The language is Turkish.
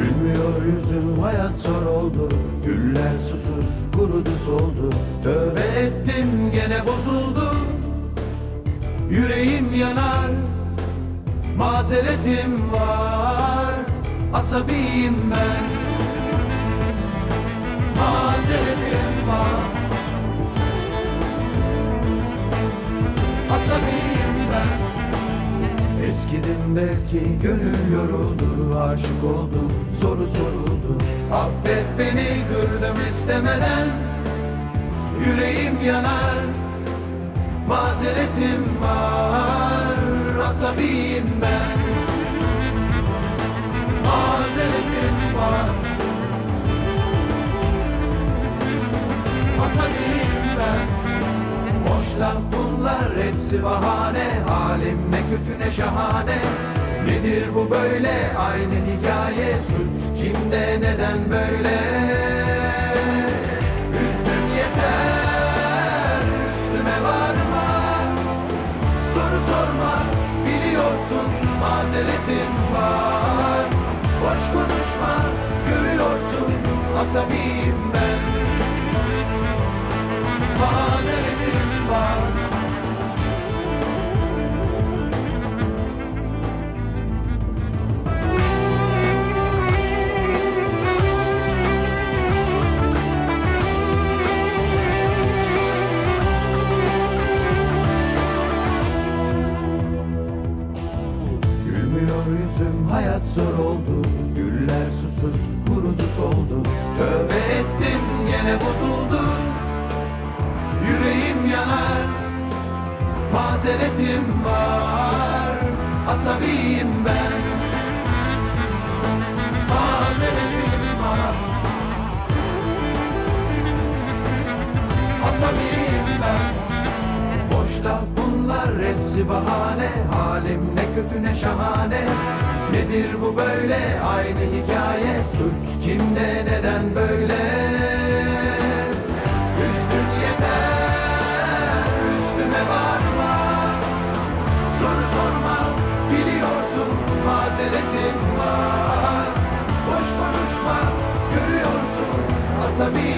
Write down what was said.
Gülmüyor yüzüm hayat zor oldu. Güller susuz kurudu soldu. Tövbe ettim gene bozuldu. Yüreğim yanar Mazeretim var. Asabiyim ben. Mazeret Eskidim belki gönül yoruldu Aşık oldum soru soruldu. Affet beni kırdım istemeden Yüreğim yanar Mazeretim var Asabiyim ben. Mazeretim var. Asabiyim ben. Boş laf hepsi bahane Halim ne kötü ne şahane. Nedir bu böyle? Aynı hikaye Suç kimde neden böyle? Üzdün yeter üstüme varma. Soru sorma biliyorsun mazeretim var. Boş konuşma görüyorsun asabiyim ben. Mazeretim hayat zor oldu Güller susuz kurudu soldu. Tövbe ettim yine bozuldu. Yüreğim yanar Mazeretim var. Asabiyim ben. Mazeretim var. Asabiyim ben. Boş laf bunlar hepsi bahane. Halim ne kötü ne şahane Nedir bu böyle? Aynı hikaye. Suç kimde? Neden böyle? Üstün yeter. Üstüme varma. Soru sorma. Biliyorsun mazeretim var. Boş konuşma. Görüyorsun asabi